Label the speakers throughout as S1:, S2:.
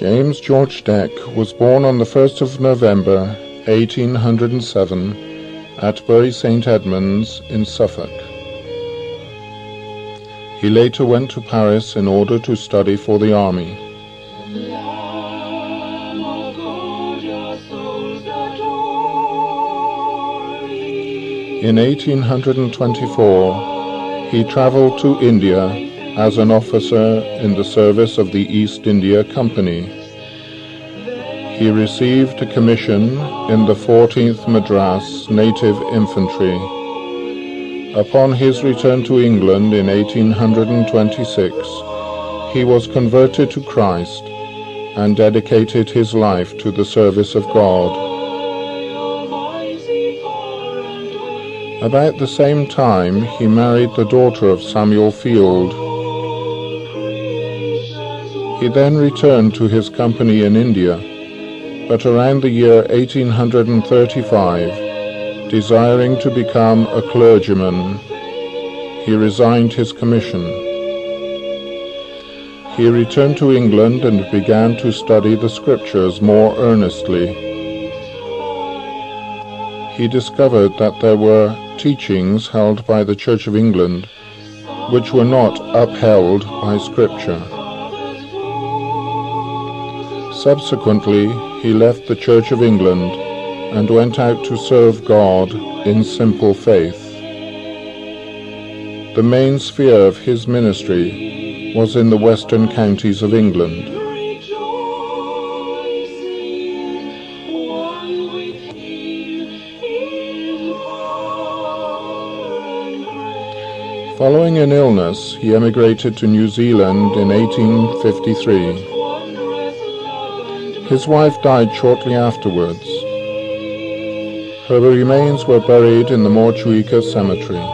S1: James George Deck was born on the 1st of November 1807 at Bury St Edmunds in Suffolk. He later went to Paris in order to study for the army. In 1824, he travelled to India as an officer in the service of the East India Company. He received a commission in the 14th Madras Native Infantry. Upon his return to England in 1826, he was converted to Christ and dedicated his life to the service of God. About the same time, he married the daughter of Samuel Field, he then returned to his company in India, but around the year 1835, desiring to become a clergyman, he resigned his commission. He returned to England and began to study the scriptures more earnestly he discovered that there were teachings held by the Church of England which were not upheld by Scripture. Subsequently, he left the Church of England and went out to serve God in simple faith. The main sphere of his ministry was in the western counties of England. Following an illness, he emigrated to New Zealand in 1853. His wife died shortly afterwards. Her remains were buried in the Motueka cemetery.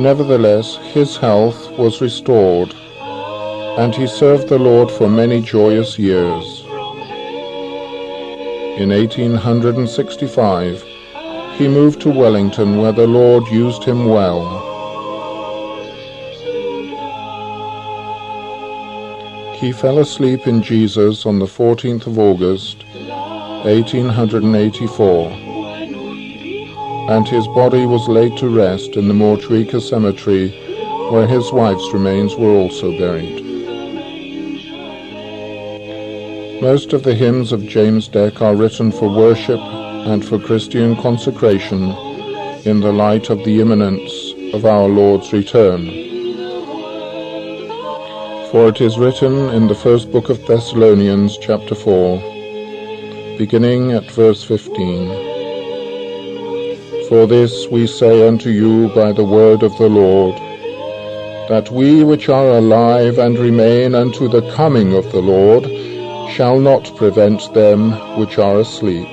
S1: Nevertheless, his health was restored, and he served the Lord for many joyous years. In 1865, he moved to Wellington, where the Lord used him well. He fell asleep in Jesus on the 14th of August, 1884, and his body was laid to rest in the Motueka Cemetery, where his wife's remains were also buried. Most of the hymns of James Deck are written for worship and for Christian consecration in the light of the imminence of our Lord's return. For it is written in the first book of Thessalonians, chapter 4, beginning at verse 15 For this we say unto you by the word of the Lord, that we which are alive and remain unto the coming of the Lord shall not prevent them which are asleep.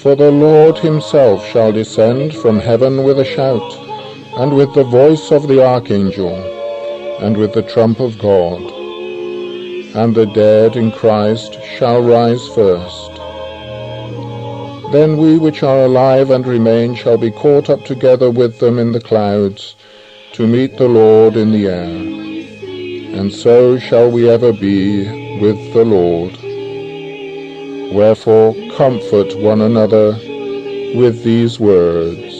S1: For the Lord himself shall descend from heaven with a shout, and with the voice of the archangel and with the trump of God, and the dead in Christ shall rise first. Then we which are alive and remain shall be caught up together with them in the clouds, to meet the Lord in the air. And so shall we ever be with the Lord. Wherefore comfort one another with these words.